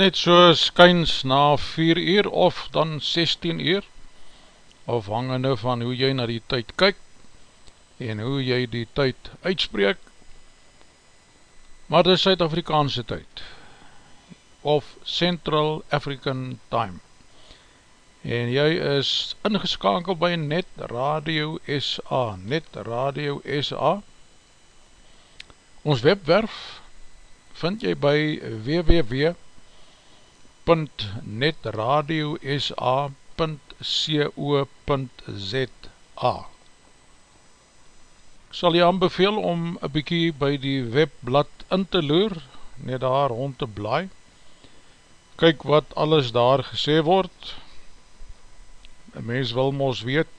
net so skyns na 4 uur of dan 16 uur afhangende van hoe jy na die tyd kyk en hoe jy die tyd uitspreek. Maar dit is Suid-Afrikaanse tyd of Central African Time. En jy is ingeskakel by Net Radio SA Net Radio SA ons webwerf vind jy by www.netradiosa.co.za Ek sal jy aanbeveel om een bykie by die webblad in te loer, net daar rond te blaai. Kyk wat alles daar gesê word. Een mens wil mos weet,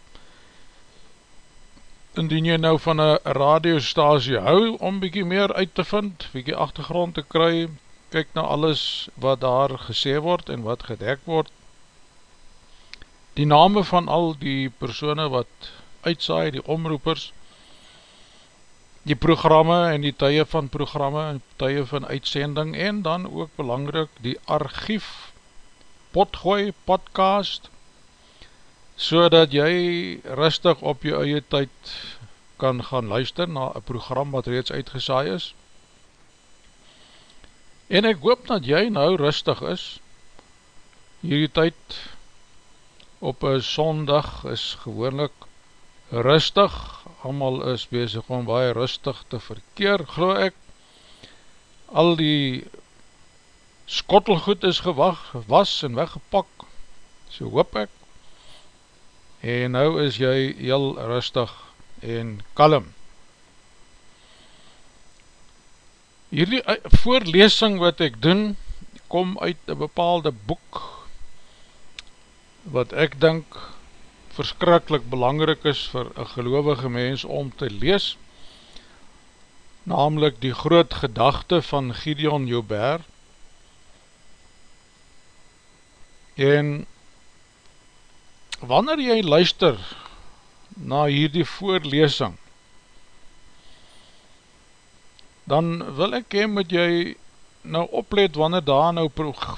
indien jy nou van een radiostasie hou, om bykie meer uit te vind, bykie achtergrond te kry, kyk na alles wat daar gesê word en wat gedek word, die name van al die persone wat uitsaai, die omroepers, die programme en die tye van programme en tye van uitsending en dan ook belangrijk die archief, potgooi, podcast, so dat jy rustig op jou eie tyd kan gaan luister na een program wat reeds uitgesaai is. En ek hoop dat jy nou rustig is, hierdie tyd op een sondag is gewoonlik rustig, allemaal is bezig om baie rustig te verkeer, geloof ek, al die skottelgoed is gewag, was en weggepak, so hoop ek, en nou is jy heel rustig en kalm. Hierdie eh, voorlesing wat ek doen, kom uit een bepaalde boek, wat ek denk verskrikkelijk belangrijk is vir een gelovige mens om te lees, namelijk die groot gedachte van Gideon Joubert, en wanneer jy luister na hierdie voorlesing, dan wil ek hee moet jy nou oplet wanneer daar nou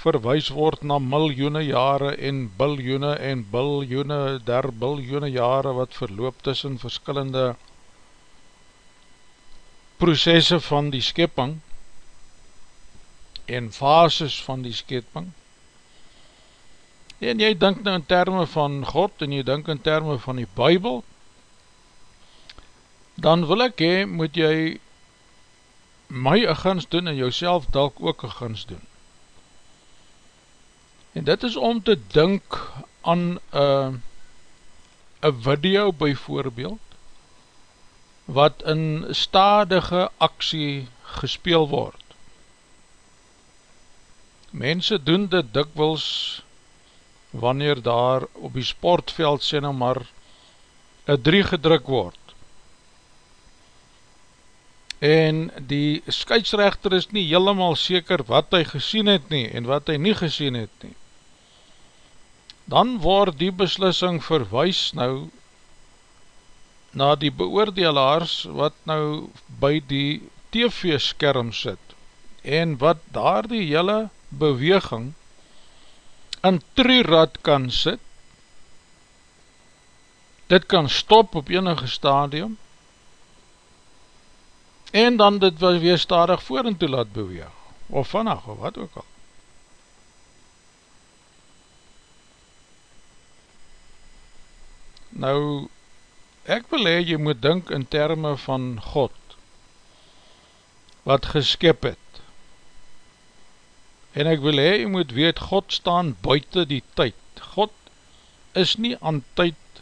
verwijs word na miljoene jare en biljoene en biljoene der biljoene jare wat verloop tussen verskillende processe van die skepping en fases van die skepping. En jy denk nou in termen van God en jy denk in termen van die Bijbel, dan wil ek hee, moet jy my een gins doen en jouself dalk ook een gins doen. En dit is om te dink aan een video by voorbeeld, wat in stadige aksie gespeel word. Mense doen dit dikwils wanneer daar op die sportveld sê nou maar een drie gedruk word en die skeidsrechter is nie helemaal seker wat hy gesien het nie en wat hy nie gesien het nie. Dan word die beslissing verwijs nou na die beoordelaars wat nou by die tv-skerm sit en wat daar die hele beweging in trirad kan sit, dit kan stop op enige stadium, en dan dit weer stadig voor en toe laat beweeg, of vannacht, of wat ook al. Nou, ek wil hee, jy moet dink in termen van God, wat geskip het, En ek wil hee, jy moet weet, God staan buiten die tyd. God is nie aan tyd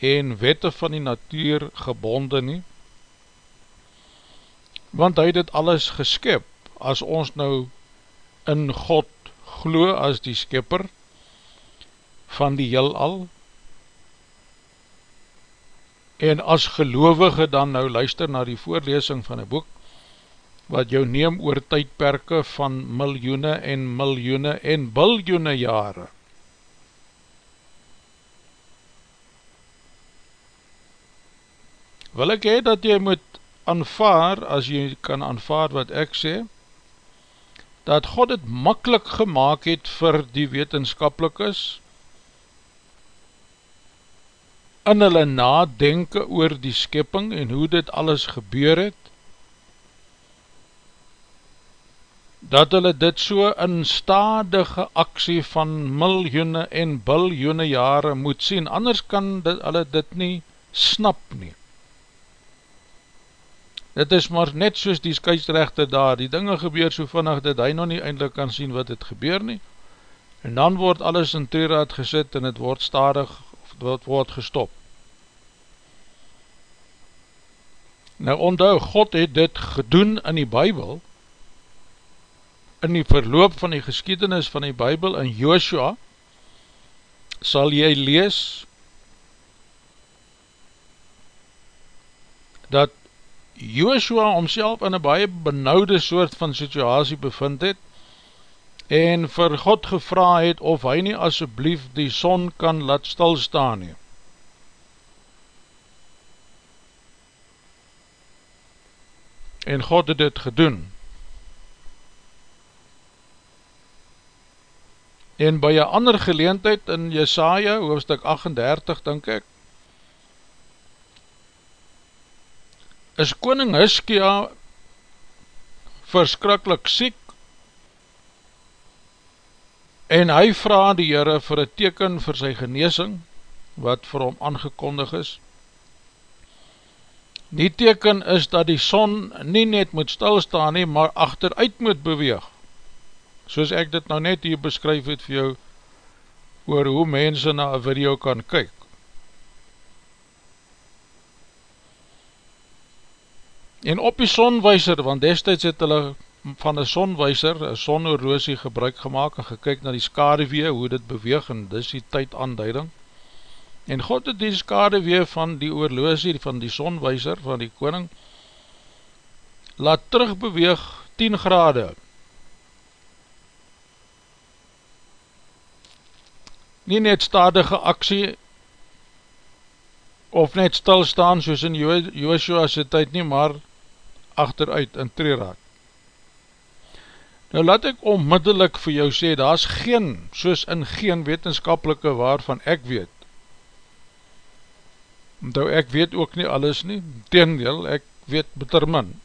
en wette van die natuur gebonde nie, want hy het dit alles geskip, as ons nou in God glo as die skipper van die heel al, en as gelovige dan nou luister na die voorlesing van die boek, wat jou neem oor tydperke van miljoene en miljoene en biljoene jare. Wil ek hee dat jy moet aanvaar, as jy kan aanvaar wat ek sê, dat God het makkelijk gemaakt het vir die wetenskapelikes in hulle nadenke oor die skepping en hoe dit alles gebeur het, dat hulle dit so in stadige aksie van miljoene en biljoene jare moet sien, anders kan dit, hulle dit nie snap nie. Dit is maar net soos die skuisrechte daar, die dinge gebeur so vinnig dat hy nog nie eindelijk kan sien wat het gebeur nie, en dan word alles in treeraad gesit en het word stadig, of het word gestop. Nou onthou, God het dit gedoen in die Bijbel, in die verloop van die geschiedenis van die Bijbel in Joshua, sal jy lees, dat Joshua omself in een baie benauwde soort van situasie bevind het, en vir God gevra het of hy nie asjeblief die son kan laat stilstaan nie. En God het dit gedoen. En by een ander geleentheid in Jesaja, hoofdstuk 38, denk ek, is koning Hiskia verskrikkelijk siek en hy vraag die Heere vir een teken vir sy geneesing, wat vir hom aangekondig is. Die teken is dat die son nie net moet stilstaan nie, maar achteruit moet beweeg soos ek dit nou net hier beskryf het vir jou, oor hoe mense na een video kan kyk. En op die sonwijzer, want destijds het hulle van een sonwijzer, een sonoorloosie gebruik gemaakt en gekyk na die skadewee, hoe dit beweeg, en dis die tyd aanduiding. En God het die skadewee van die oorloosie, van die sonwijzer, van die koning, laat terugbeweeg 10 grade, nie net stadige aksie of net stilstaan soos in Joshua se tyd nie, maar achteruit in treeraad. Nou laat ek onmiddellik vir jou sê, daar is geen, soos in geen wetenskapelike waarvan ek weet. Nou ek weet ook nie alles nie, teendeel, ek weet beter min.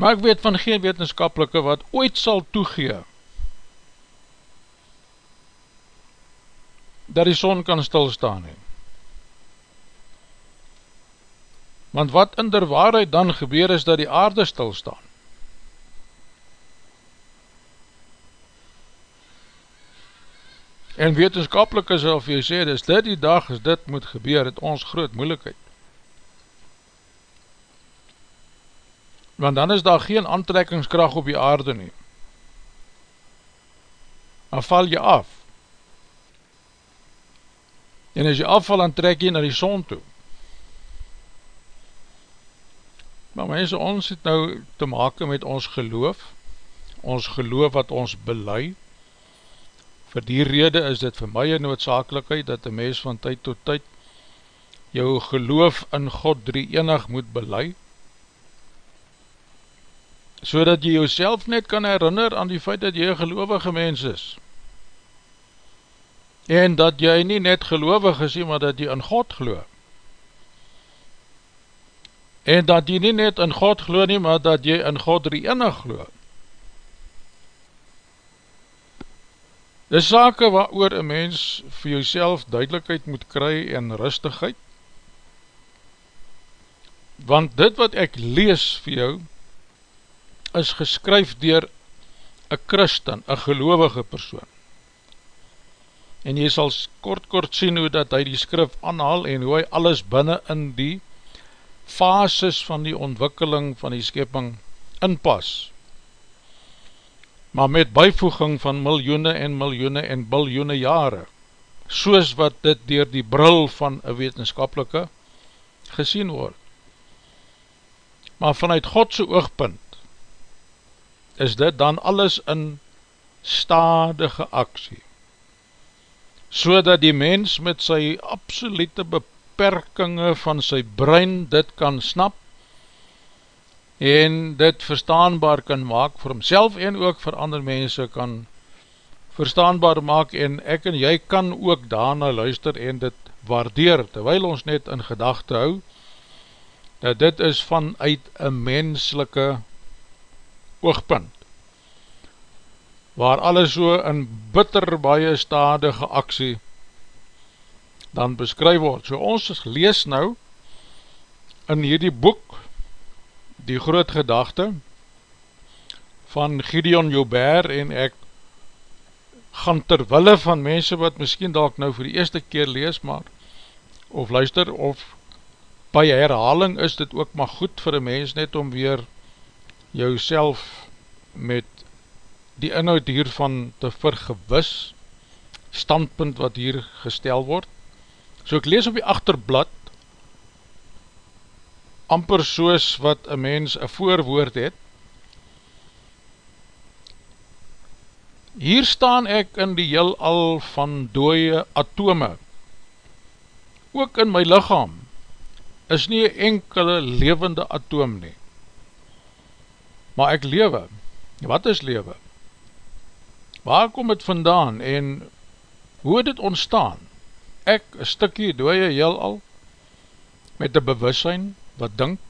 Maar ek weet van geen wetenskapelike wat ooit sal toegee, dat die son kan stilstaan he. Want wat in der waarheid dan gebeur is dat die aarde stilstaan. En wetenskapelik is of jy sê, is dit die dag as dit moet gebeur, het ons groot moeilikheid. Want dan is daar geen aantrekkingskracht op die aarde nie. Dan val jy af. En as jy afval, dan trek jy na die son toe. Maar mense, ons het nou te maken met ons geloof, ons geloof wat ons belei. Voor die rede is dit vir my een noodzakelijkheid, dat die mens van tyd tot tyd jou geloof in God drie enig moet belei, so dat jy jouself net kan herinner aan die feit dat jy een geloofige mens is en dat jy nie net gelovig is, maar dat jy in God geloof. En dat jy nie net in God geloof nie, maar dat jy in God die enig geloof. Dis sake wat oor een mens vir jouself duidelijkheid moet kry en rustigheid. Want dit wat ek lees vir jou, is geskryf dier een christen, een gelovige persoon en jy sal kort kort sien hoe dat hy die skrif aanhaal en hoe hy alles binnen in die fases van die ontwikkeling van die skeping inpas maar met bijvoeging van miljoene en miljoene en biljoene jare soos wat dit dier die bril van een wetenskapelike gesien word. Maar vanuit Godse oogpunt is dit dan alles in stadige aksie so dat die mens met sy absolute beperkinge van sy brein dit kan snap en dit verstaanbaar kan maak vir homself en ook vir ander mense kan verstaanbaar maak en ek en jy kan ook daarna luister en dit waardeer, terwyl ons net in gedachte hou, dat dit is vanuit een menslike oogpunt, waar alles so in bitter baie stadige aksie dan beskryf word. So ons lees nou in hierdie boek die groot gedachte van Gideon Joubert en ek gaan terwille van mense wat miskien dalk nou vir die eerste keer lees maar of luister of by herhaling is dit ook maar goed vir een mens net om weer jou met die inhoud hiervan te vergewis standpunt wat hier gestel word so ek lees op die achterblad amper soos wat een mens een voorwoord het. Hier staan ek in die heel al van dooie atome. Ook in my lichaam is nie enkele levende atoom nie. Maar ek lewe. Wat is lewe? Waar kom het vandaan en hoe het ontstaan? Ek, een stikkie dooie heel al, met die bewussein, wat dink,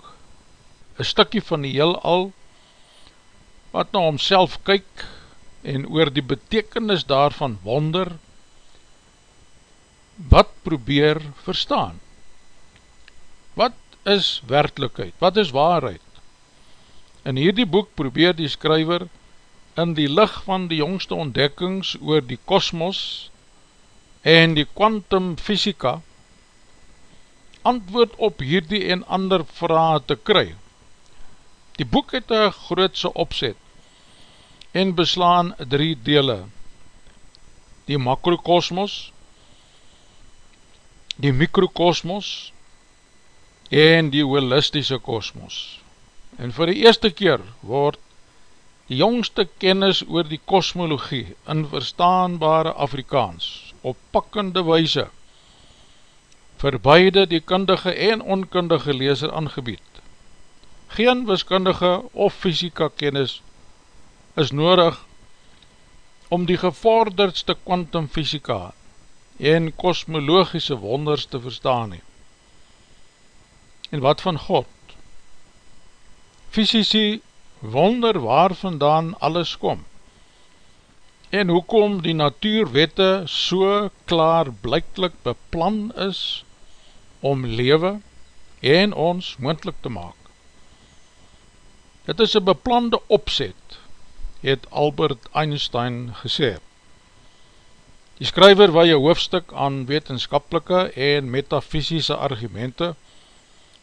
een stikkie van die heel al, wat na homself kyk, en oor die betekenis daarvan wonder, wat probeer verstaan? Wat is werkelijkheid? Wat is waarheid? In hierdie boek probeer die skryver in die licht van die jongste ontdekkings oor die kosmos en die quantum fysika antwoord op hierdie en ander vraag te kry. Die boek het een grootse opzet en beslaan drie dele. Die makrokosmos, die mikrokosmos en die holistische kosmos. En vir die eerste keer word die jongste kennis oor die kosmologie in verstaanbare Afrikaans op pakkende weise vir beide die kundige en onkundige leeser aangebied. Geen wiskundige of fysika kennis is nodig om die gevorderdste kwantumfysika en kosmologische wonders te verstaan nie. En wat van God? Fysici wonder waar vandaan alles kom en hoekom die natuurwette so klaar blijklik beplan is om lewe en ons moendlik te maak. Dit is een beplande opzet, het Albert Einstein gesê. Die skryver waar jy hoofdstuk aan wetenskapelike en metafysische argumente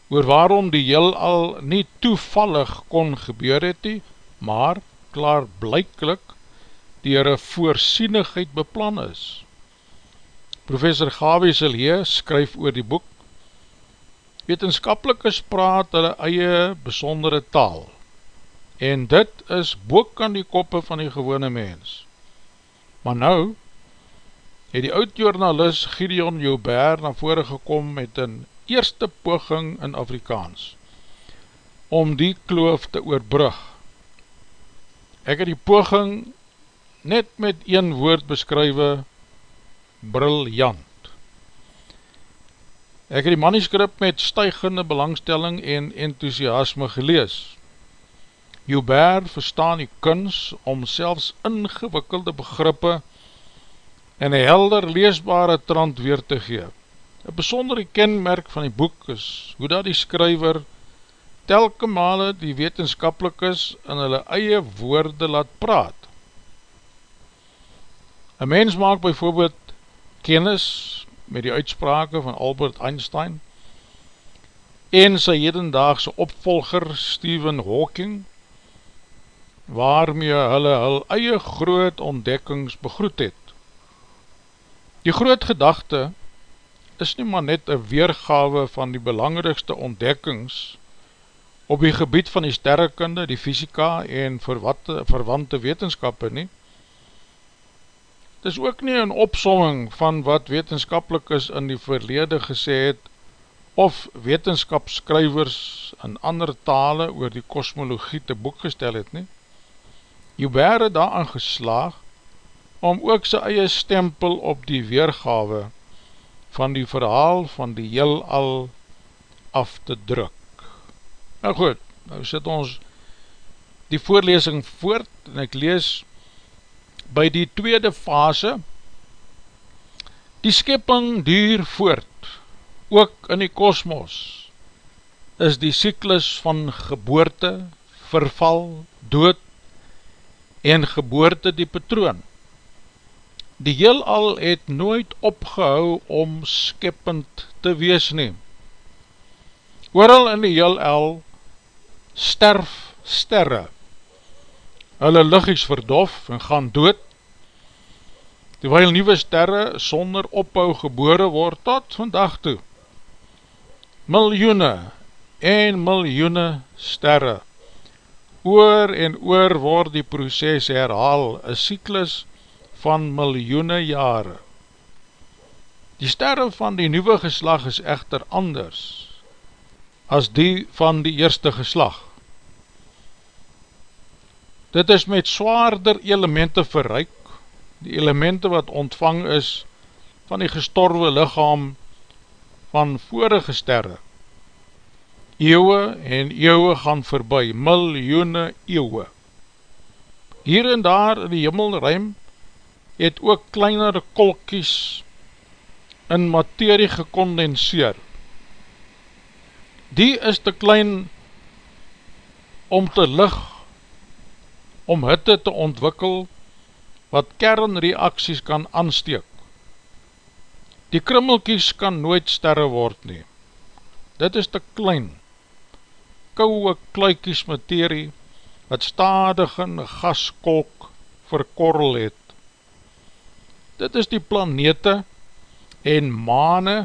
oor waarom die heel al nie toevallig kon gebeur het nie, maar klaar blijklik dier een voorsienigheid beplan is. Professor Gawie Silje skryf oor die boek Wetenskapelikes praat hulle eie besondere taal en dit is boek aan die koppe van die gewone mens. Maar nou het die oud-journalist Gideon Joubert na vore gekom met een eerste poging in Afrikaans om die kloof te oorbrug. Ek het die poging net met een woord beskrywe, briljant. Ek het die manuscript met stuigende belangstelling en enthousiasme gelees. Joubert verstaan die kuns om selfs ingewikkelde begrippe en een helder leesbare trant weer te gee. Een besondere kenmerk van die boek is hoe dat die skryver telke male die wetenskapelikes in hulle eie woorde laat praat. Een mens maak bijvoorbeeld kennis met die uitsprake van Albert Einstein en sy hedendaagse opvolger Stephen Hawking waarmee hulle hul eie groot ontdekkings begroet het. Die groot gedachte is nie maar net een weergawe van die belangrikste ontdekkings op die gebied van die sterrekunde, die fysika en verwante wetenskap nie, Het is ook nie een opsomming van wat wetenskapelik is in die verlede gesê het of wetenskapsskrywers in ander tale oor die kosmologie te boek gestel het nie. Joubert het daaraan geslaag om ook sy eie stempel op die weergawe van die verhaal van die heel al af te druk. Nou goed, nou sit ons die voorlesing voort en ek lees by die tweede fase die skepping duur voort ook in die kosmos is die cyklus van geboorte, verval, dood en geboorte die patroon. Die heel al het nooit opgehou om skeppend te wees neem. Ooral in die heel al sterf sterre. Hulle liggies verdof en gaan dood, terwijl nieuwe sterre sonder ophou gebore word tot vandag toe miljoene en miljoene sterre. Oor en oor word die proces herhaal, een cyklus van miljoene jare. Die sterre van die nieuwe geslag is echter anders as die van die eerste geslag. Dit is met zwaarder elemente verryk, die elemente wat ontvang is van die gestorwe lichaam van vorige sterre. Eeuwe en eeuwe gaan voorbij, miljoene eeuwe. Hier en daar in die himmelruim het ook kleinere kolkies in materie gekondenseer. Die is te klein om te lig, om hitte te ontwikkel, wat kernreaksies kan aansteek. Die krummelkies kan nooit sterre word nie. Dit is te klein. Kouwe kluikies materie, wat stadig in gaskolk verkorrel het. Dit is die planete en maane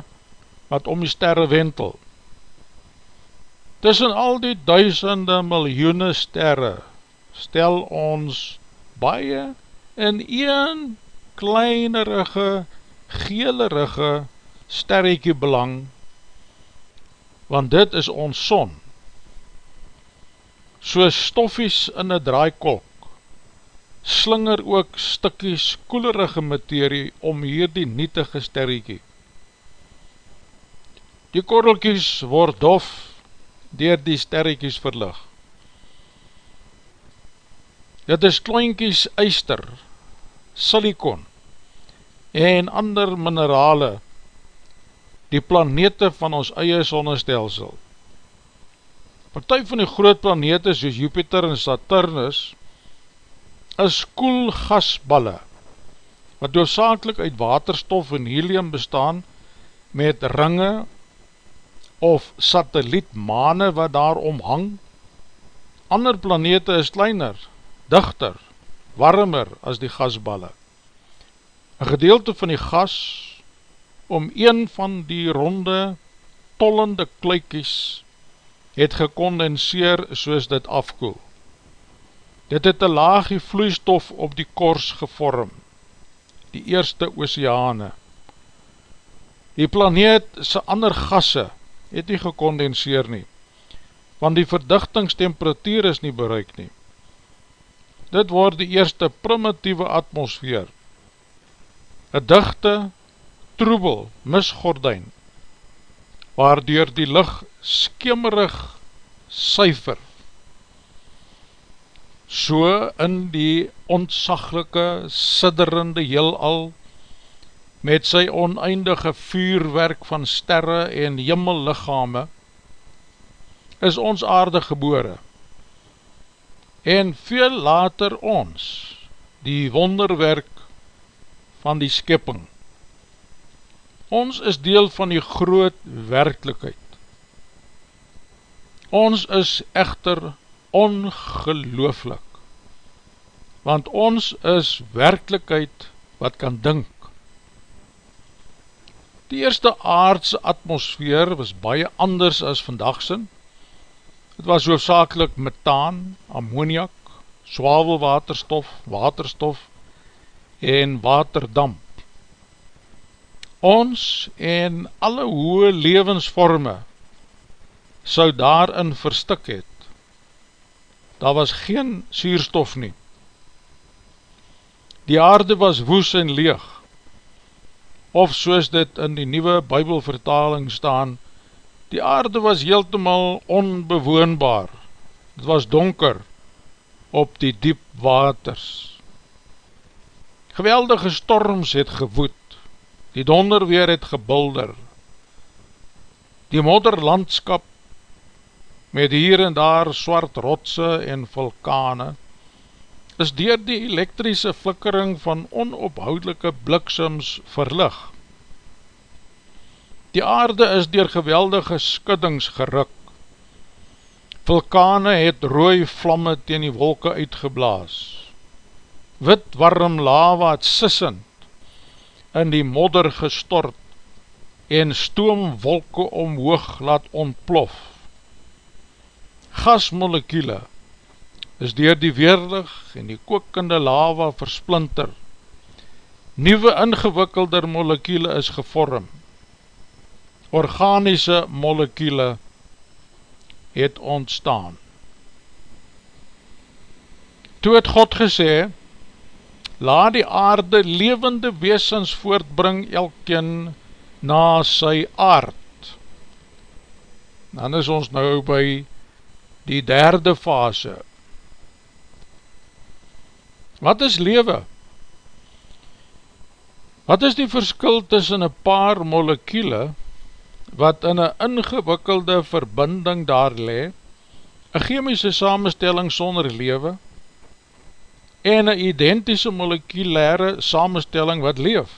wat om die sterre wentel. Tussen al die duisende miljoene sterre stel ons baie in een kleinerige geelerige sterrekie belang, want dit is ons son. So stoffies in een draaikolk, slinger ook stikkies koelerige materie om hier die nietige sterrekie. Die korrelkies word dof dier die sterrekies verlig. Dit is kloinkies eister, silikon, en ander minerale die planete van ons eie sonnestelsel. Partij van die groot planete soos Jupiter en Saturnus is koelgasballe wat doorsakelijk uit waterstof en helium bestaan met ringe of satellietmane wat daar omhang. Ander planete is kleiner, dichter, warmer as die gasballe. Een gedeelte van die gas om een van die ronde tollende kluikies het gekondenseer soos dit afkoel. Dit het een laagie vloeistof op die kors gevorm, die eerste oceane. Die planeet sy ander gasse het nie gekondenseer nie, want die verdichtingstemperatuur is nie bereik nie. Dit word die eerste primitieve atmosfeer, een dichte, troebel, misgordijn, waardoor die licht skimmerig syfer, so in die ontsaglike, sidderende heelal, met sy oneindige vuurwerk van sterre en jimmellichame, is ons aarde gebore, en veel later ons, die wonderwerk van die skipping. Ons is deel van die groot werkelijkheid. Ons is echter ongelooflik, want ons is werkelijkheid wat kan dink. Die eerste aardse atmosfeer was baie anders as vandagsin. Het was hoofdzakelik methaan, ammoniak, swavelwaterstof, waterstof, en waterdamp. Ons en alle hoë levensvorme sou daarin verstik het. Daar was geen suurstof nie. Die aarde was woes en leeg, of soos dit in die nieuwe bybelvertaling staan, die aarde was heeltemal onbewoonbaar, het was donker op die diep waters. Geweldige storms het gewoed, die donderweer het gebulder, die modderlandskap met hier en daar swart rotse en vulkane, is dier die elektrische flikkering van onophoudelike bliksems verlig. Die aarde is dier geweldige skuddings geruk. Vulkane het rooi vlamme teen die wolke uitgeblaas. Wit warm lava het sissend in die modder gestort en stoomwolke omhoog laat ontplof. Gasmolekiele is dier die weerlig en die kookende lava versplinter. Nieuwe ingewikkelder molekiele is gevorm. Organiese molekiele het ontstaan. Toe het God gesê, laat die aarde levende weesens voortbring elkeen na sy aard. Dan is ons nou by die derde fase, Wat is lewe? Wat is die verskil tussen een paar molekiele wat in een ingewikkelde verbinding daar le, een chemische samenstelling sonder lewe en een identische molekulaire samenstelling wat leef?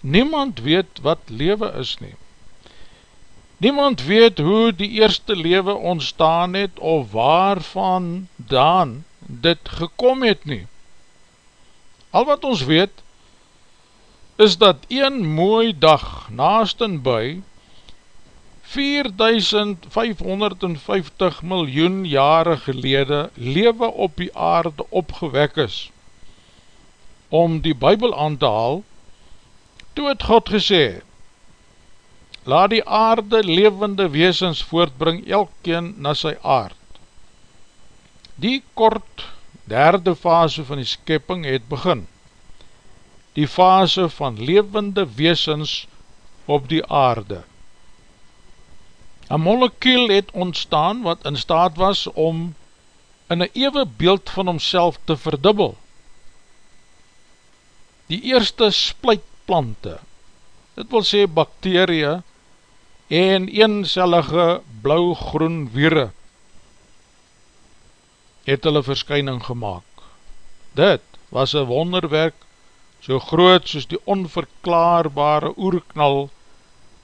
Niemand weet wat lewe is nie. Niemand weet hoe die eerste lewe ontstaan het of waarvan daan dit gekom het nie. Al wat ons weet, is dat een mooi dag naast en by 4550 miljoen jare gelede lewe op die aarde opgewek is. Om die bybel aan te haal, toe het God gesê, laat die aarde levende weesens voortbring elkeen na sy aard. Die kort derde fase van die skepping het begin. Die fase van levende weesens op die aarde. Een molekiel het ontstaan wat in staat was om in een ewe beeld van homself te verdubbel. Die eerste spluitplante, dit wil sê bakterie en eencellige blauw-groen wieren, het hulle verskyning gemaakt. Dit was een wonderwerk so groot soos die onverklaarbare oerknal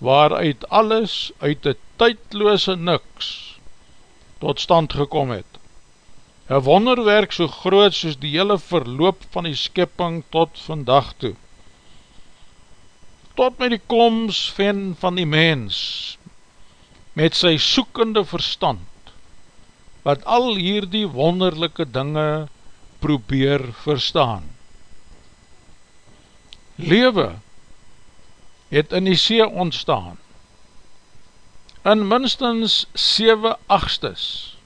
waaruit alles uit die tydloose niks tot stand gekom het. Een wonderwerk so groot soos die hele verloop van die skipping tot vandag toe. Tot met die koms van, van die mens met sy soekende verstand wat al hierdie wonderlijke dinge probeer verstaan. Lewe het in die see ontstaan. In minstens 7 achtstes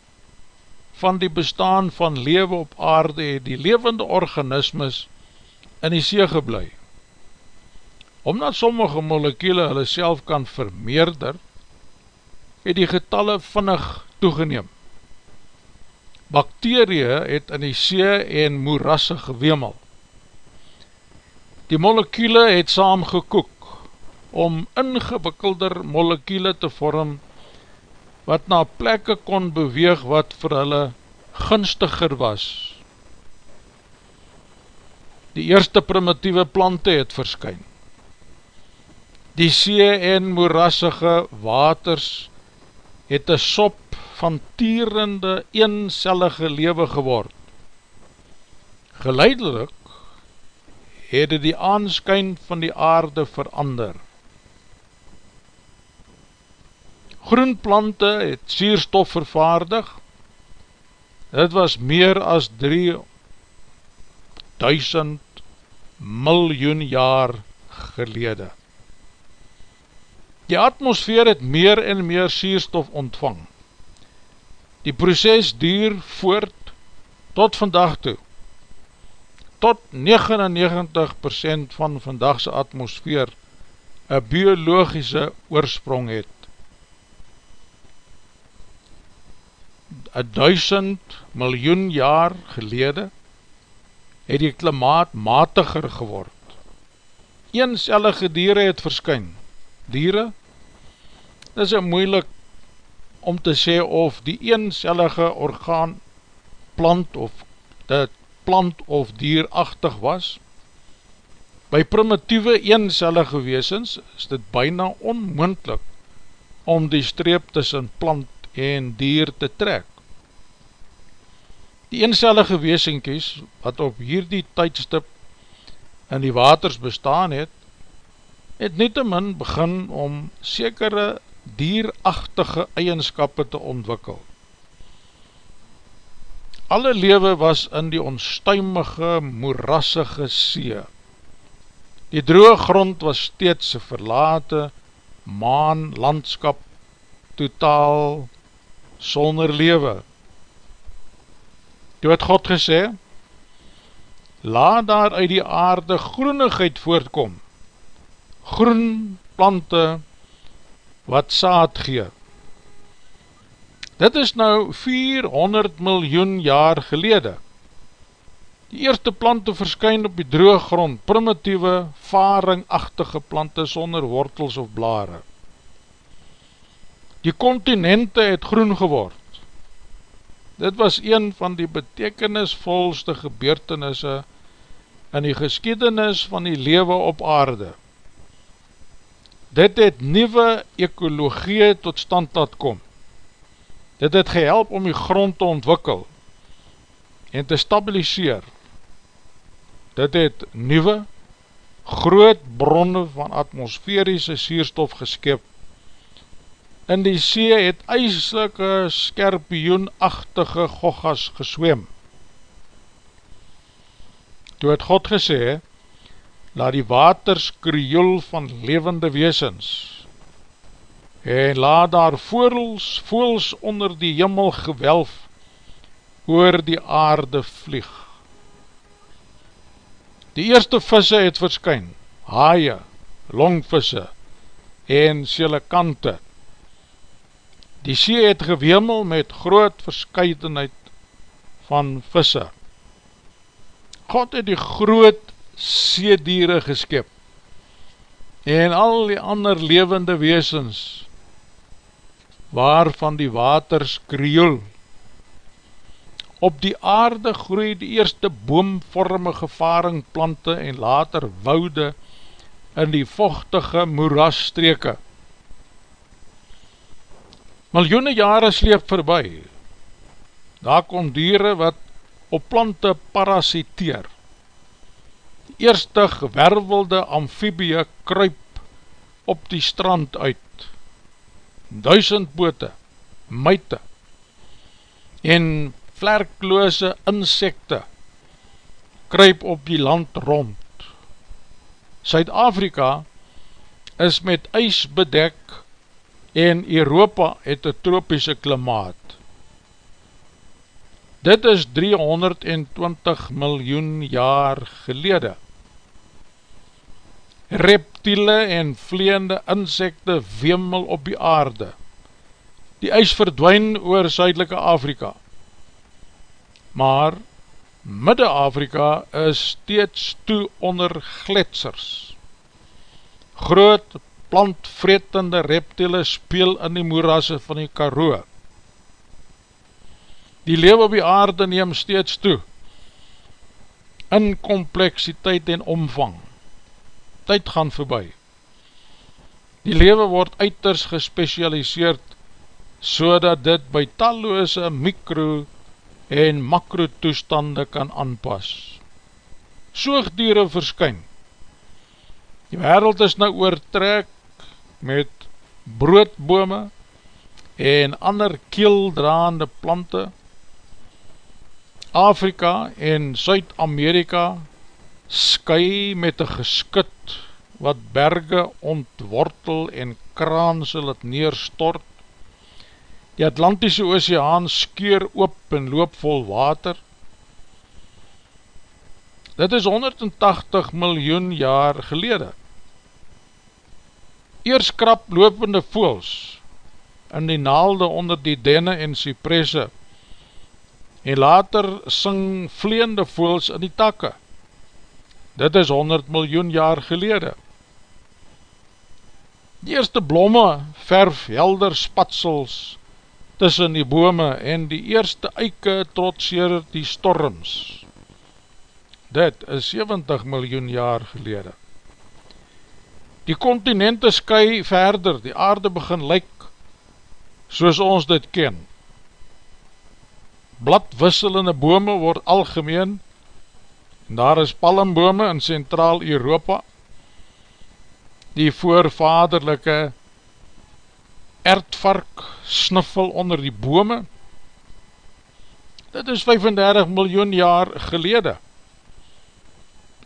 van die bestaan van lewe op aarde het die levende organismes in die see geblei. Omdat sommige molekiele hulle self kan vermeerder, het die getalle vinnig toegeneem. Bakterie het in die see en moerasse gewemel. Die molekiele het saam gekoek om ingewikkelder molekiele te vorm wat na plekke kon beweeg wat vir hulle gunstiger was. Die eerste primitieve plante het verskyn. Die see en moerassige waters het een sop van tierende eencellige lewe geword. Geleidelik het het die aanskyn van die aarde verander. Groenplante het sierstof vervaardig, dit was meer as 3000 miljoen jaar gelede. Die atmosfeer het meer en meer sierstof ontvang. Die proces duur voort tot vandag toe. Tot 99% van vandagse atmosfeer een biologische oorsprong het. Een duisend miljoen jaar gelede het die klimaat matiger geword. Eensellige dieren het verskyn. Dieren, dit is moeilik om te sê of die eensellige orgaan plant of dit plant of dierachtig was. By primitieve eensellige weesens is dit byna onmoendlik om die streep tussen plant en dier te trek. Die eensellige weesinkies wat op hierdie tydstip in die waters bestaan het, het nie te min begin om sekere dierachtige eigenskappe te ontwikkel. Alle lewe was in die onstuimige, moerassige see. Die droge grond was steeds verlate, maan, landskap, totaal, sonder lewe. Toe het God gesê, laat daar uit die aarde groenigheid voortkom, groen plante wat saad gee. Dit is nou 400 miljoen jaar gelede. Die eerste plante verskyn op die droge grond, primitieve, varingachtige plante sonder wortels of blare. Die continente het groen geword. Dit was een van die betekenisvolste gebeurtenisse in die geskiedenis van die lewe op aarde. Dit het nieuwe ekologie tot stand laat kom. Dit het gehelp om die grond te ontwikkel en te stabiliseer. Dit het nieuwe, groot bronne van atmosferische sierstof geskip In die see het eislike skerpioenachtige goggas geswem. Toe het God gesê, laat die waters krioel van levende weesens, en laat daar voels, voels onder die jimmel gewelf, oor die aarde vlieg. Die eerste visse het verskyn, haie, longvisse en selekante, Die see het gewemel met groot verscheidenheid van visse. God het die groot seediere geskip en al die ander levende weesens waarvan die waters krioel. Op die aarde groei die eerste boomvormige varingplante en later woude in die vochtige moerasstreke. Miljoene jare sleep voorbij. Daar kom dieren wat op plante parasiteer. Die eerste gewervelde amfibie kruip op die strand uit. Duisend bote, myte en vlerkloose insekte kruip op die land rond. Suid-Afrika is met ijs bedek en Europa het een tropiese klimaat. Dit is 320 miljoen jaar gelede. Reptiele en vleende insekte wemel op die aarde. Die ijs verdwijn oor Zuidelike Afrika. Maar Midde-Afrika is steeds toe onder gletsers. Groot plantvretende reptiele speel in die moerasse van die karoe. Die lewe op die aarde neem steeds toe, in kompleksiteit en omvang. Tyd gaan voorbij. Die lewe word uiters gespecialiseerd, so dat dit by talloose mikro en makro toestande kan aanpas. Soogdiere verskyn. Die wereld is nou oortrek met broodbome en ander keeldraande plante. Afrika en Suid-Amerika sky met een geskut wat berge ontwortel en kraanse laat neerstort. Die Atlantische Oceaan skeur op en loop vol water. Dit is 180 miljoen jaar gelede. Eers krap lopende voels in die naalde onder die denne en cypresse en later sing vleende voels in die takke. Dit is 100 miljoen jaar gelede. Die eerste blomme verf helder spatsels tussen die bome en die eerste eike trotseer die storms. Dit is 70 miljoen jaar gelede. Die continente sky verder, die aarde begin lyk soos ons dit ken. Bladwisselende bome word algemeen en daar is palmbome in Centraal Europa die voorvaderlijke erdvark snuffel onder die bome dit is 35 miljoen jaar gelede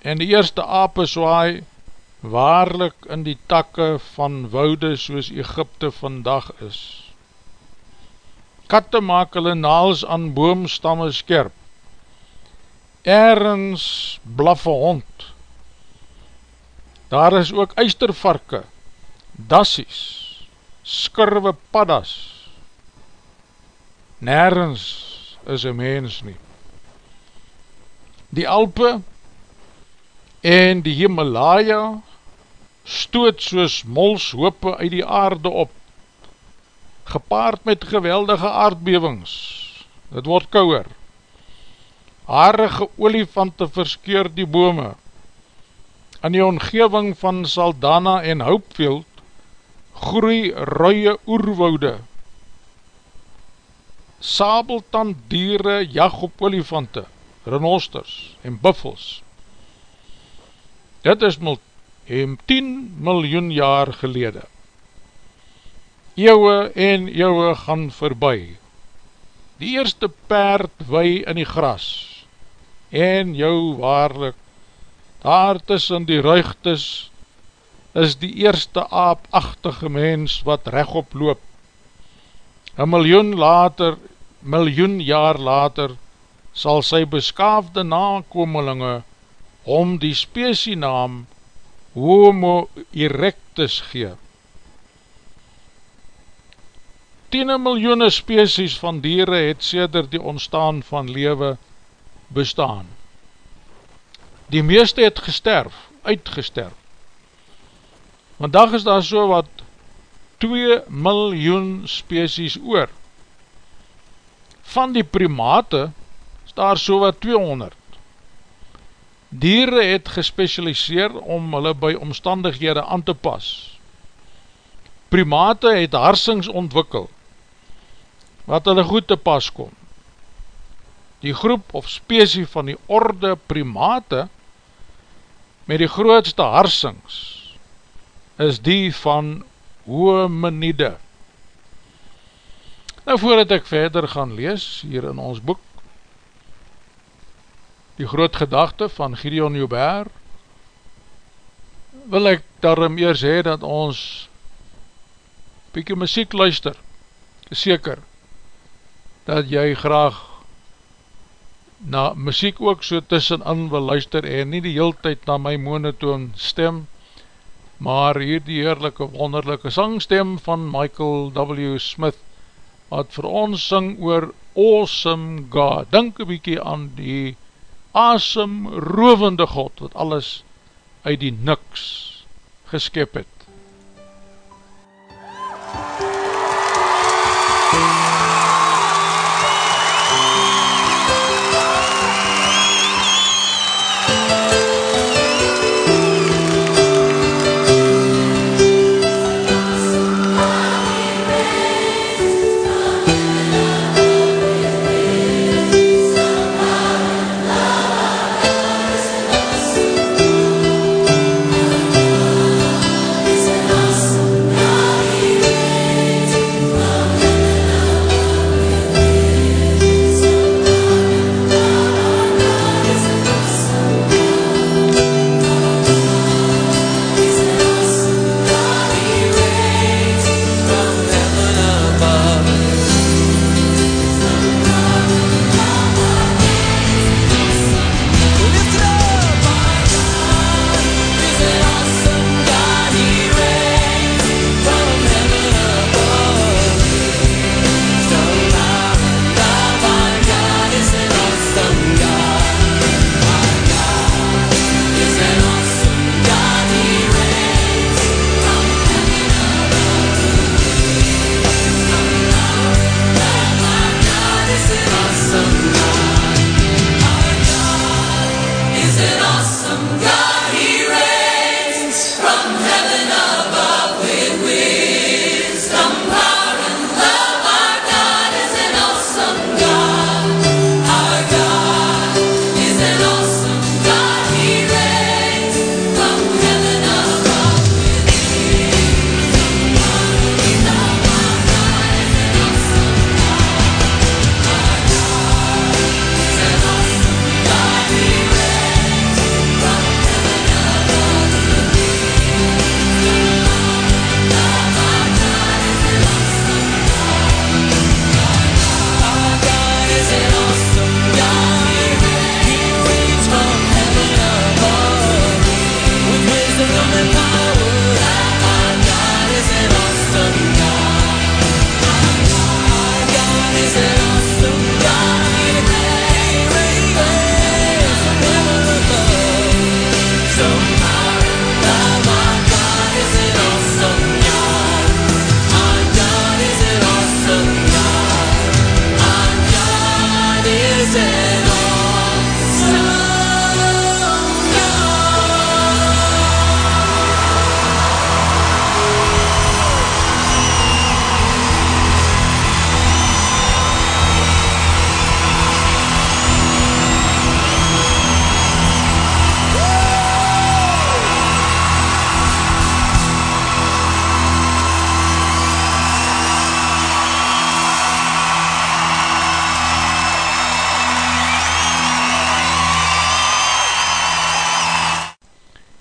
en die eerste ape swaai waarlik in die takke van woude soos Egypte vandag is. Katte maak hulle naals aan boomstamme skerp. Ergens blaffe hond. Daar is ook eistervarke, dassies, skurwe paddas. Nergens is een mens nie. Die Alpe en die Himalaya stoot soos molshoope uit die aarde op, gepaard met geweldige aardbewings, het word kouwer, haarige olifante verskeur die bome, in die omgeving van Saldana en Hoopveld, groei ruie oerwoude, sabeltand dieren jag op olifante, renosters en buffels, Dit is hem 10 miljoen jaar gelede. Eeuwe en eeuwe gaan verby. Die eerste paard wei in die gras en jou waarlik, daar tussen die ruigtes is die eerste aapachtige mens wat rechtop loop. Een miljoen later, miljoen jaar later, sal sy beskaafde nakomelinge om die spesienaam Homo erectus gee. Tiene miljoene species van dieren het sêder die ontstaan van lewe bestaan. Die meeste het gesterf, uitgesterf. Vandag is daar so wat 2 miljoen species oor. Van die primate is daar so wat 200. Dieren het gespecialiseer om hulle by omstandighede aan te pas. Primate het harsings ontwikkel, wat hulle goed te pas kom. Die groep of spesie van die orde primate, met die grootste harsings, is die van hominide. Nou voordat ek verder gaan lees, hier in ons boek, die groot gedachte van Gideon Joubert, wil ek daarom eers hee dat ons bykie muziek luister, seker, dat jy graag na muziek ook so tussenin wil luister en nie die heel tyd na my monotone stem, maar hier die heerlijke wonderlijke sangstem van Michael W. Smith, wat vir ons sing oor Awesome God. Denk een bykie aan die asem rovende God, wat alles uit die niks geskep het.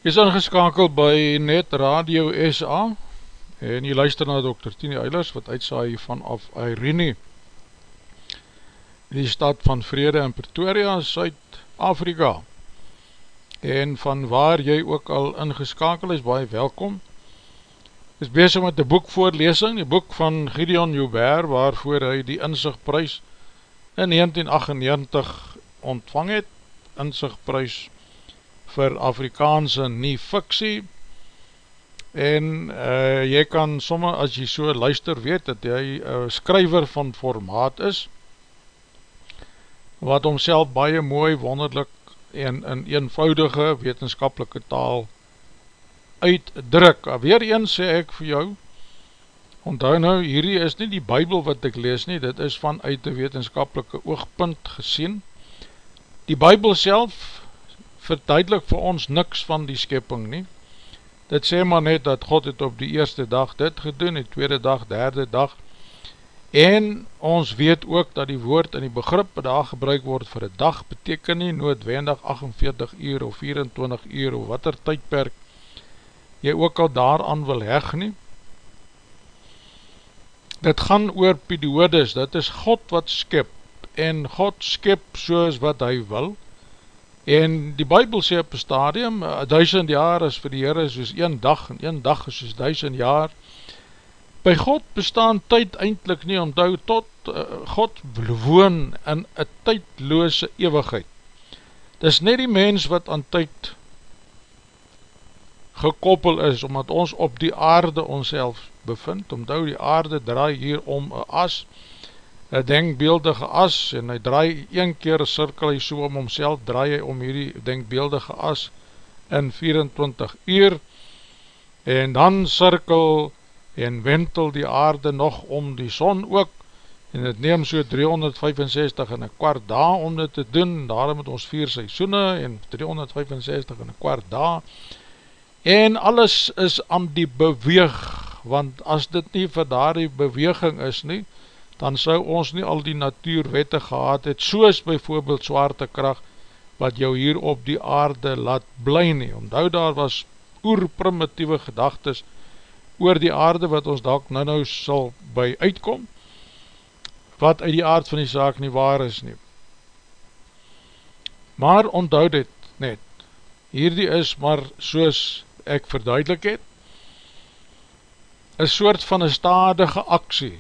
Jy is ingeskakeld by Net Radio SA en jy luister na Dr. Tini Eilers wat uitsaai vanaf Irene. Die stad van Vrede in Pretoria, Suid-Afrika. En van waar jy ook al ingeskakel is, baie welkom. Is bezig met die boekvoorlesing, die boek van Gideon Joubert waarvoor hy die inzichtprys in 1998 ontvang het, inzichtprys vir Afrikaanse nie fiksie en uh, jy kan somme as jy so luister weet dat jy uh, skryver van formaat is wat homself baie mooi, wonderlik en in eenvoudige wetenskapelike taal uitdruk. Weer een sê ek vir jou, onthou nou, hierdie is nie die bybel wat ek lees nie, dit is vanuit die wetenskapelike oogpunt gesien. Die bybel self verduidelik vir ons niks van die skepping nie. Dit sê maar net dat God het op die eerste dag dit gedoen, die tweede dag, derde dag, en ons weet ook dat die woord in die begrip wat daar gebruik word vir een dag, beteken nie noodwendig 48 uur of 24 uur of wat er tydperk jy ook al daaraan wil heg nie. Dit gaan oor periodes, dit is God wat skep, en God skep soos wat hy wil, En die Bijbel sê op een stadium, duisend jaar is vir die Heere soos een dag, en een dag is soos duisend jaar. By God bestaan tyd eindelijk nie, omdat tot uh, God woon in een tydloose eeuwigheid. Dis net die mens wat aan tyd gekoppel is, omdat ons op die aarde ons bevind, omdat die aarde draai hier om een as, een denkbeeldige as en hy draai een keer een cirkel hy so om homself, draai hy om hierdie denkbeeldige as in 24 uur en dan cirkel en wentel die aarde nog om die son ook en het neem so 365 en een kwart da om dit te doen, daarom het ons 4 seisoene en 365 en een kwart da en alles is aan die beweeg want as dit nie vir daar die beweging is nie dan sou ons nie al die natuurwette gehad het, soos byvoorbeeld zwaartekracht, wat jou hier op die aarde laat bly nie. Omdou daar was oerprimitieve gedagtes oor die aarde, wat ons dalk nou nou sal by uitkom, wat uit die aard van die zaak nie waar is nie. Maar onthou dit net, hierdie is maar soos ek verduidelik het, een soort van een stadige aksie,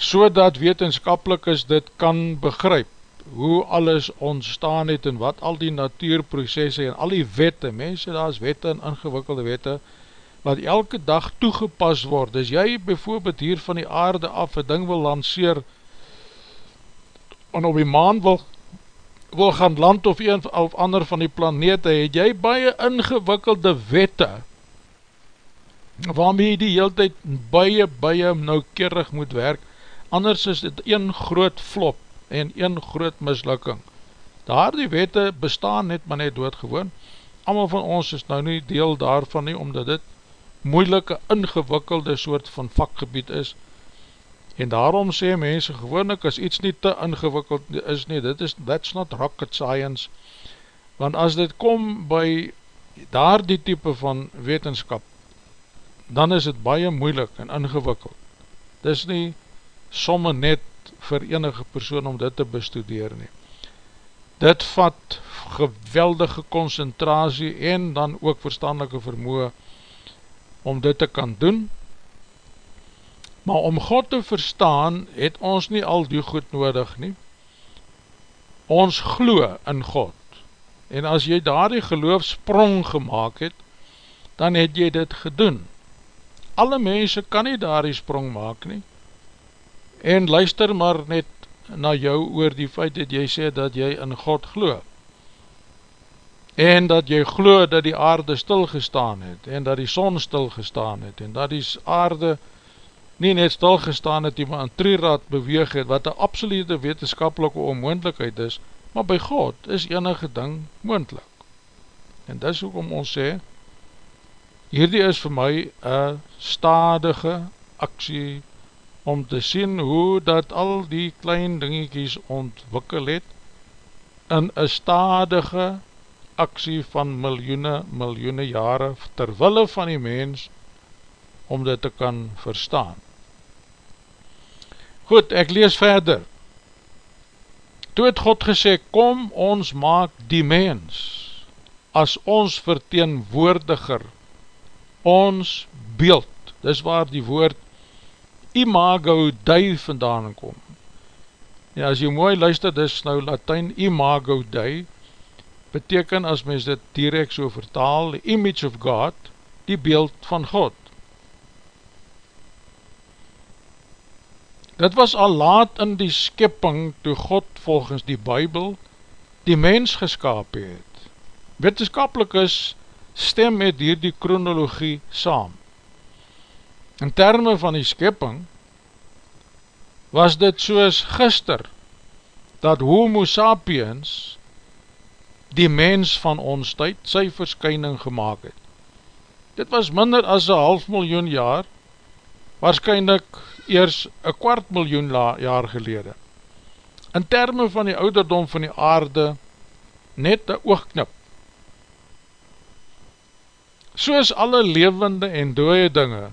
so dat wetenskapelikes dit kan begryp, hoe alles ontstaan het en wat al die natuurprocesse en al die wette, mense daar is wette en ingewikkelde wette, wat elke dag toegepas word, as jy bijvoorbeeld hier van die aarde af een ding wil lanceer, en op die maan wil, wil gaan land of een of ander van die planete, het jy baie ingewikkelde wette, waarmee jy die hele tijd baie, baie naukerig moet werk, anders is dit een groot flop en een groot mislukking. Daar die wette bestaan net maar net doodgewoon, allemaal van ons is nou nie deel daarvan nie, omdat dit moeilike ingewikkelde soort van vakgebied is, en daarom sê mense gewoon ek as iets nie te ingewikkeld is nie, dit is, that's not rocket science, want as dit kom by daar die type van wetenskap, dan is het baie moeilik en ingewikkeld. Dit is nie somme net vir enige persoon om dit te bestudeer nie. Dit vat geweldige concentratie en dan ook verstandelike vermoe om dit te kan doen, maar om God te verstaan het ons nie al die goed nodig nie. Ons glo in God en as jy daar die geloof sprong gemaakt het, dan het jy dit gedoen. Alle mense kan nie daar die sprong maak nie, en luister maar net na jou oor die feit dat jy sê dat jy in God glo en dat jy glo dat die aarde stilgestaan het en dat die son stilgestaan het en dat die aarde nie net stilgestaan het, maar in trierad beweeg het, wat een absolute wetenskapelike onmoendlikheid is, maar by God is enige ding moendlik. En dis ook om ons sê, hierdie is vir my een stadige aksie om te sien hoe dat al die klein dingetjies ontwikkel het in een stadige aksie van miljoene, miljoene jare terwille van die mens om dit te kan verstaan. Goed, ek lees verder. Toe het God gesê, kom ons maak die mens as ons verteenwoordiger, ons beeld, dis waar die woord imago dui vandaan kom. Ja, as jy mooi luister, dis nou Latijn imago dui, beteken as mens dit direct so vertaal, the image of God, die beeld van God. Dit was al laat in die skipping toe God volgens die Bijbel die mens geskap het. Wetenskapelik is stem met hier die chronologie saam. In termen van die skipping was dit soos gister dat homo sapiens die mens van ons tyd sy verskyning gemaakt het. Dit was minder as een half miljoen jaar, waarschijnlijk eers een kwart miljoen jaar gelede. In termen van die ouderdom van die aarde, net een oogknip. Soos alle levende en dooie dinge,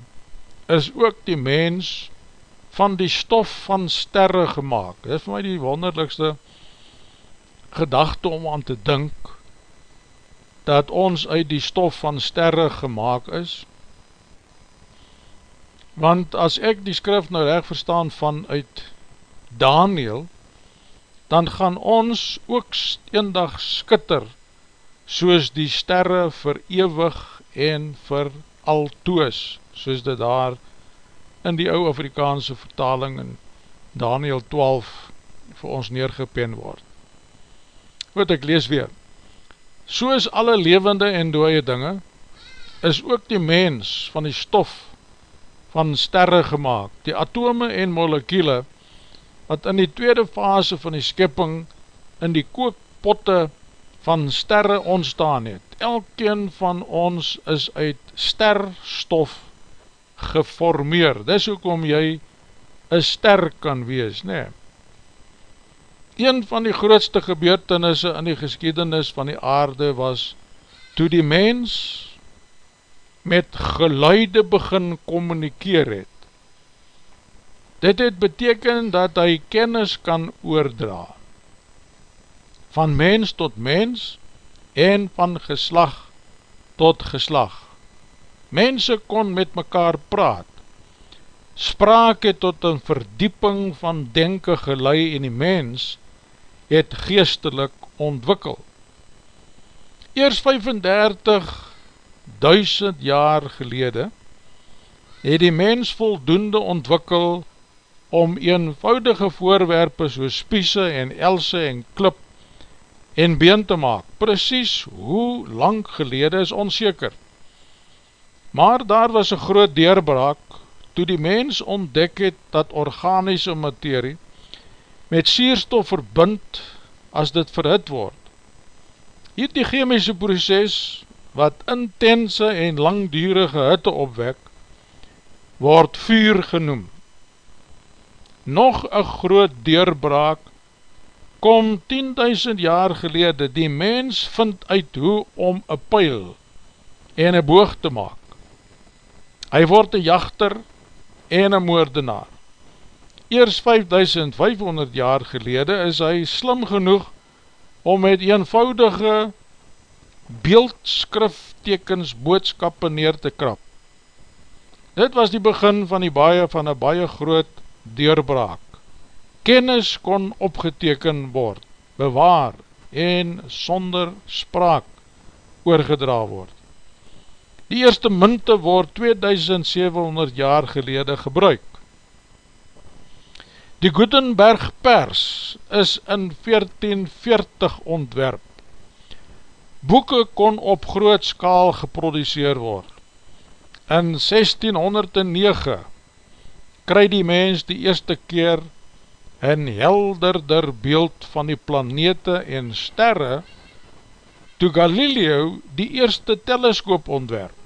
is ook die mens van die stof van sterre gemaakt. Dit is vir my die wonderlikste gedachte om aan te dink, dat ons uit die stof van sterre gemaakt is, want as ek die skrif nou recht verstaan vanuit Daniel, dan gaan ons ook eendag skitter, soos die sterre vir ewig en vir altoos, soos dit daar in die ou Afrikaanse vertaling in Daniel 12 vir ons neergepen word. Goed, ek lees weer. Soos alle levende en dooie dinge, is ook die mens van die stof van sterre gemaakt, die atome en molekiele, wat in die tweede fase van die skipping in die kookpotte van sterre ontstaan het. Elkeen van ons is uit sterstof geformeer. Dis ook om jy een ster kan wees, nee. Een van die grootste gebeurtenisse in die geschiedenis van die aarde was toe die mens met geluide begin communikeer het. Dit het beteken dat hy kennis kan oordra, van mens tot mens en van geslag tot geslag. Mense kon met mekaar praat, spraak het tot een verdieping van denken gelei en die mens het geestelik ontwikkel. Eers 35 duisend jaar gelede, het die mens voldoende ontwikkel om eenvoudige voorwerpe soos spiese en else en klip en been te maak. Precies hoe lang gelede is onzeker. Maar daar was een groot deurbraak toe die mens ontdek het dat organische materie met sierstof verbind as dit verhit word. Hier die chemische proces wat intense en langdurige hitte opwek, word vuur genoem. Nog een groot deurbraak kom 10.000 jaar gelede, die mens vind uit hoe om een pijl en een boog te maak. Hy word een jachter en een moordenaar. Eers 5500 jaar gelede is hy slim genoeg om met eenvoudige beeldskriftekens boodskappe neer te krap. Dit was die begin van die baie van een baie groot deurbraak. Kennis kon opgeteken word, bewaar en sonder spraak oorgedra word. Die eerste munte word 2700 jaar gelede gebruik. Die Gutenberg pers is in 1440 ontwerp Boeken kon op groot skaal geproduceer word. In 1609 kry die mens die eerste keer een helderder beeld van die planete en sterre toe Galileo die eerste teleskoop ontwerp.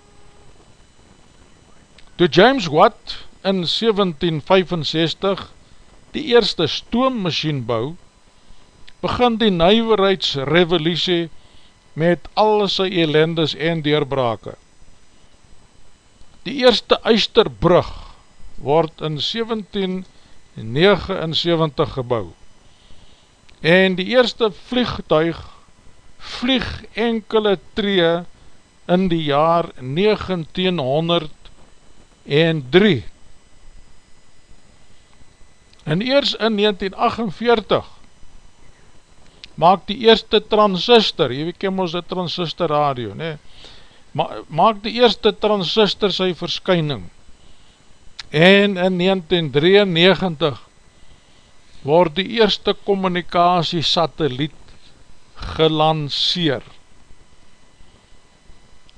Toe James Watt in 1765 die eerste stoommachine bou, begin die nijverheidsrevolutie met al sy elendes en deurbrake. Die eerste Uisterbrug word in 1779 gebouw en die eerste vliegtuig vlieg enkele tree in die jaar 1903 en eers in 1948 maak die eerste transistor, jy kem ons die transistor radio, nee, Ma maak die eerste transistor sy verskyning. En in 1993 word die eerste communicatie satelliet gelanceer.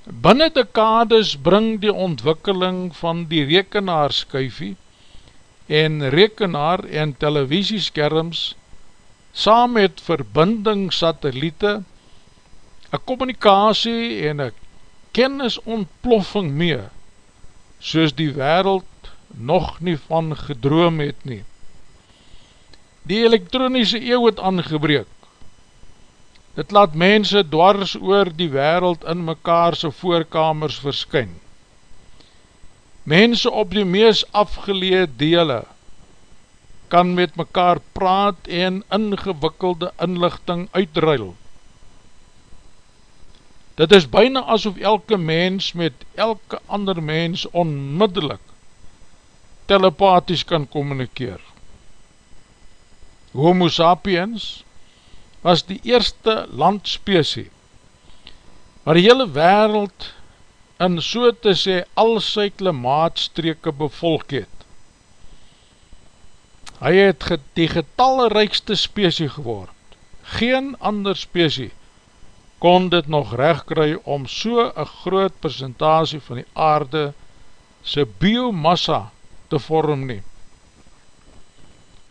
Binnen dekades bring die ontwikkeling van die rekenaarskuifie en rekenaar en televisieskerms saam met verbinding satelliete, een communicatie en een kennisontploffing mee, soos die wereld nog nie van gedroom het nie. Die elektronische eeuw het aangebreek. Het laat mense dwars oor die wereld in mekaarse voorkamers verskyn. Mense op die mees afgeleed dele kan met mekaar praat en ingewikkelde inlichting uitruil. Dit is byna asof elke mens met elke ander mens onmiddellik telepathisch kan communikeer. Homo sapiens was die eerste landspesie waar die hele wereld in so te sê al sy klimaatstreke bevolk het. Hy het die getalrijkste spesie geword, geen ander spesie kon dit nog recht kry om so een groot presentatie van die aarde sy biomassa te vorm nie.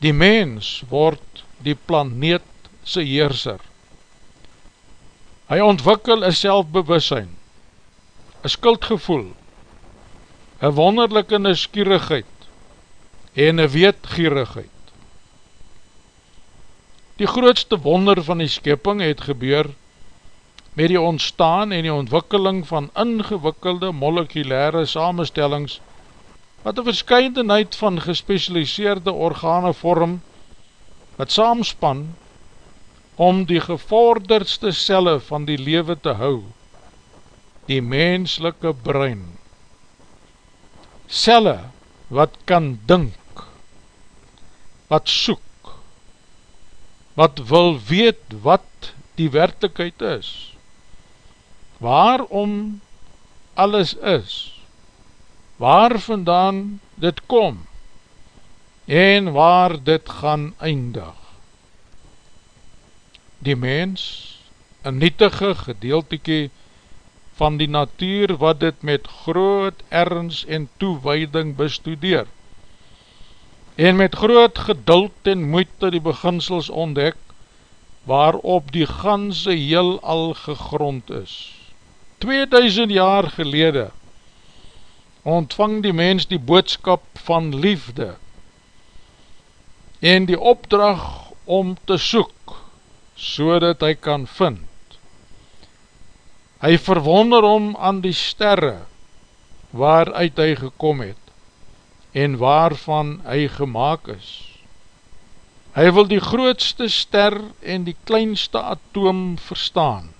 Die mens word die planeet sy heerser. Hy ontwikkel een selfbewussein, een skuldgevoel, een wonderlijke neskierigheid en een weetgierigheid. Die grootste wonder van die skepping het gebeur met die ontstaan en die ontwikkeling van ingewikkelde molekulaire samenstellings wat een verscheidenheid van gespecialiseerde organe vorm wat saamspan om die gevorderdste celle van die lewe te hou, die menslike brein. Celle wat kan dink, wat soek, wat wil weet wat die werkelijkheid is, waarom alles is, waar vandaan dit kom, en waar dit gaan eindig. Die mens, een nietige gedeeltekie van die natuur wat dit met groot erns en toewijding bestudeer, en met groot geduld en moeite die beginsels ontdek, waarop die ganse heel al gegrond is. 2000 jaar gelede ontvang die mens die boodskap van liefde en die opdracht om te soek so dat hy kan vind. Hy verwonder om aan die sterre waaruit hy gekom het en waarvan hy gemaakt is. Hy wil die grootste ster en die kleinste atoom verstaan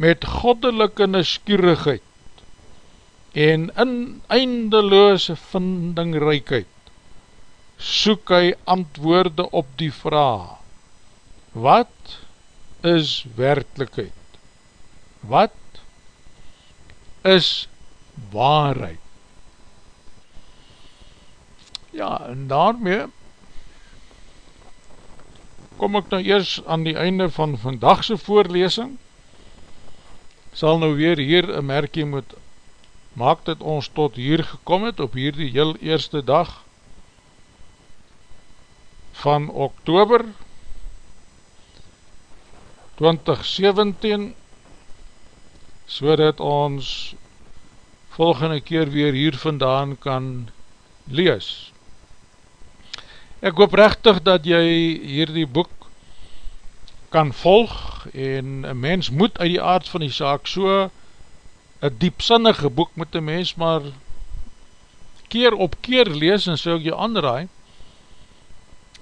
met goddelike neskierigheid en in eindeloose vindingrijkheid soek hy antwoorde op die vraag wat is werkelijkheid? Wat is waarheid? Ja en daarmee kom ek nou eers aan die einde van vandagse voorlesing. Sal nou weer hier een merkie moet maak dat ons tot hier gekom het op hier die heel eerste dag van oktober 2017 so dat ons volgende keer weer hier vandaan kan lees. Ek hoop rechtig dat jy hier die boek kan volg en een mens moet uit die aard van die saak so een diepsinnige boek moet een mens maar keer op keer lees en so ek jy aanraai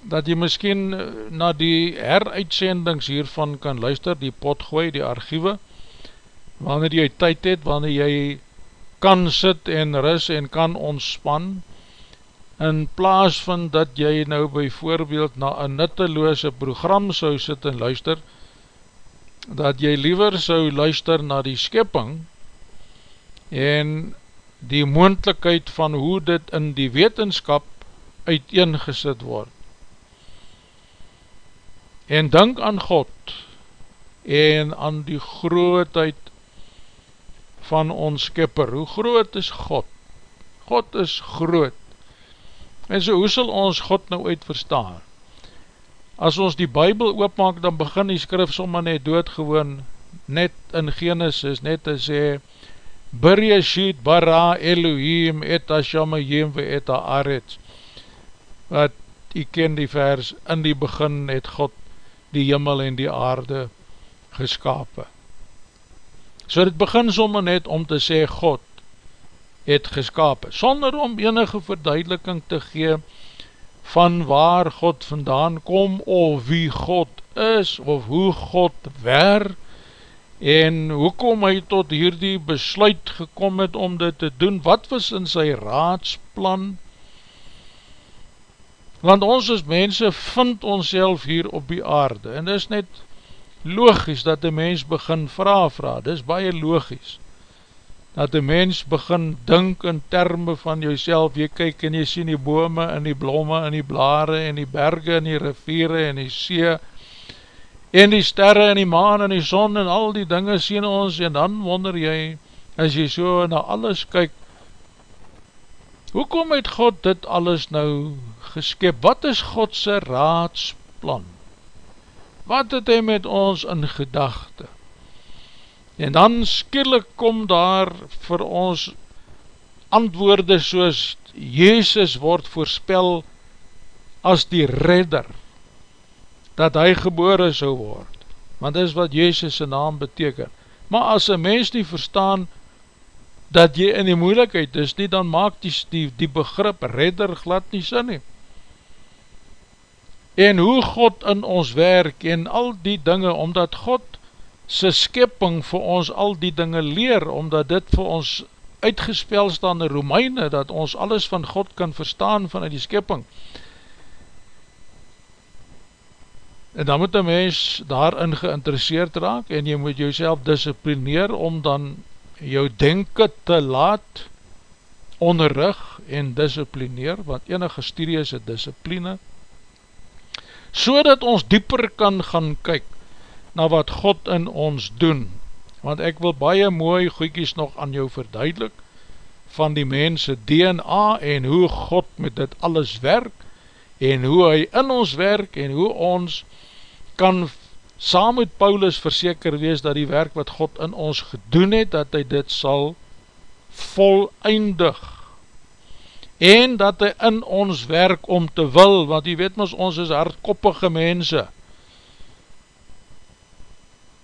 dat jy miskien eh, na die heruitsendings hiervan kan luister, die potgooi, die archiewe, wanneer jy tyd het, wanneer jy kan sit en ris en kan ontspan, in plaas van dat jy nou by voorbeeld na een nutteloose program sou sit en luister, dat jy liever sou luister na die skepping en die moendlikheid van hoe dit in die wetenskap uiteengesit word en denk aan God en aan die grootheid van ons skipper. Hoe groot is God? God is groot. En so, hoe sal ons God nou uit verstaan? As ons die Bijbel oopmaak, dan begin die skrif sommer net doodgewoon, net in Genesis, net te sê, Bereshit bara Elohim et Hashamayim ve et Haaretz. Wat, jy ken die vers, in die begin het God die jimmel en die aarde geskapen. So dit begin sommer net om te sê God het geskapen, sonder om enige verduideliking te gee van waar God vandaan kom, of wie God is, of hoe God werk, en hoekom hy tot hierdie besluit gekom het om dit te doen, wat was in sy raadsplan, want ons as mense vind ons hier op die aarde, en dit is net logisch dat die mens begin vraag vraag, dit is baie logisch, dat die mens begin dink in termen van jouself, jy kyk en jy sien die bome en die blomme en die blare en die berge en die riviere en die see, en die sterre en die maan en die son en al die dinge sien ons, en dan wonder jy, as jy so na alles kyk, hoekom het God dit alles nou geskep, wat is Godse raadsplan? Wat het hy met ons in gedachte? En dan skielik kom daar vir ons antwoorde soos Jezus word voorspel as die redder, dat hy gebore sou word, want dis wat Jezus sy naam beteken. Maar as een mens nie verstaan, dat jy in die moeilikheid is nie, dan maak die, die, die begrip redder glad nie sin nie en hoe God in ons werk en al die dinge, omdat God sy skepping vir ons al die dinge leer, omdat dit vir ons uitgespel staan in Romeine, dat ons alles van God kan verstaan vanuit die skepping. En dan moet een mens daarin geïnteresseerd raak en jy moet jouself disciplineer om dan jou denken te laat onderrug en disciplineer, want enige studie is een discipline, so dat ons dieper kan gaan kyk na wat God in ons doen, want ek wil baie mooi goeikies nog aan jou verduidelik van die mense DNA en hoe God met dit alles werk en hoe hy in ons werk en hoe ons kan saam met Paulus verseker wees dat die werk wat God in ons gedoen het, dat hy dit sal volleindig en dat hy in ons werk om te wil, want jy weet ons, ons is hardkoppige mense,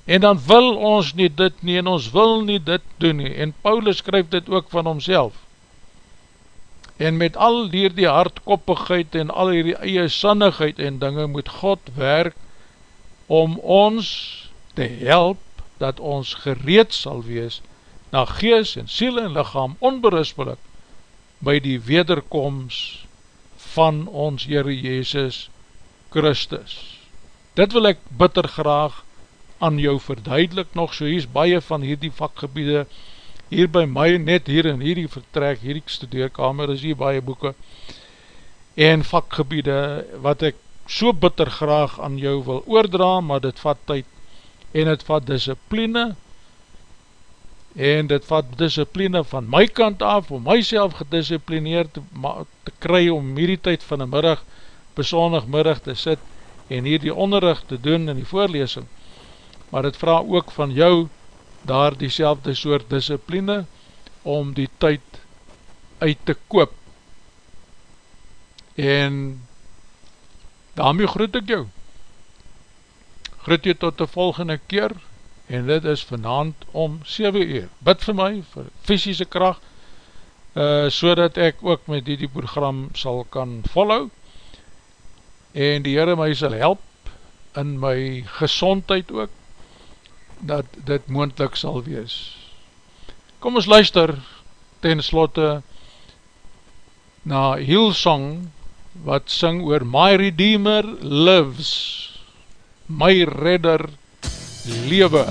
en dan wil ons nie dit nie, en ons wil nie dit doen nie, en Paulus skryf dit ook van homself, en met al hier die hardkoppigheid, en al hier die eie sannigheid en dinge, moet God werk, om ons te help, dat ons gereed sal wees, na gees en siel en lichaam, onberispelik, by die wederkomst van ons Heere Jezus Christus. Dit wil ek bitter graag aan jou verduidelik nog, so hier is baie van hierdie vakgebiede, hier by my, net hier in hierdie vertrek, hierdie studeerkamer, is hier baie boeken, en vakgebiede, wat ek so bitter graag aan jou wil oordra, maar dit vat tyd, en het vat discipline, en dit vat discipline van my kant af, om myself gedisciplineerd te, te kry om hierdie tyd van die middag, besondig middag te sit, en hier die onderrug te doen in die voorlesing, maar het vraag ook van jou, daar die selfde soort discipline, om die tyd uit te koop, en daarmee groet ek jou, groet jy tot die volgende keer, en dit is vanavond om 7 uur. Bid vir my, vir fysische kracht, uh, so dat ek ook met die, die program sal kan volhou, en die Heere my sal help, in my gezondheid ook, dat dit moendlik sal wees. Kom ons luister, ten slotte, na Hillsong, wat sing oor My Redeemer Lives, My Redder Lewe.